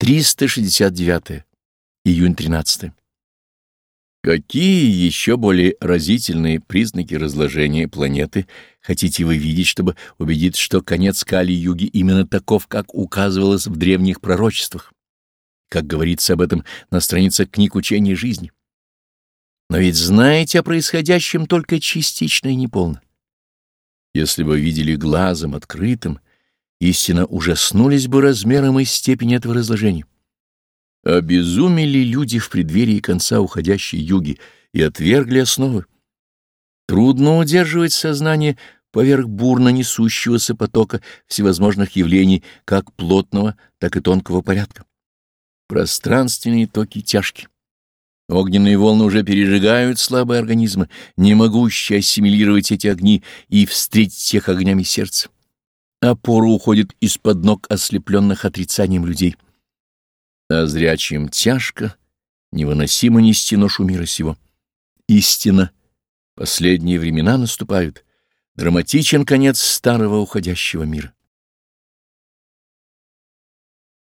369. Июнь 13. Какие еще более разительные признаки разложения планеты хотите вы видеть, чтобы убедиться, что конец Кали-юги именно таков, как указывалось в древних пророчествах, как говорится об этом на страницах книг учения жизни? Но ведь знаете о происходящем только частично и неполно. Если бы видели глазом открытым, истинно ужаснулись бы размером и степени этого разложения. Обезумели люди в преддверии конца уходящей юги и отвергли основы. Трудно удерживать сознание поверх бурно несущегося потока всевозможных явлений как плотного, так и тонкого порядка. Пространственные токи тяжки. Огненные волны уже пережигают слабые организмы, не могущие ассимилировать эти огни и встретить их огнями сердца. Опора уходит из-под ног ослепленных отрицанием людей а зрячим тяжко, невыносимо нести ношу мира сего. Истина, последние времена наступают, драматичен конец старого уходящего мира.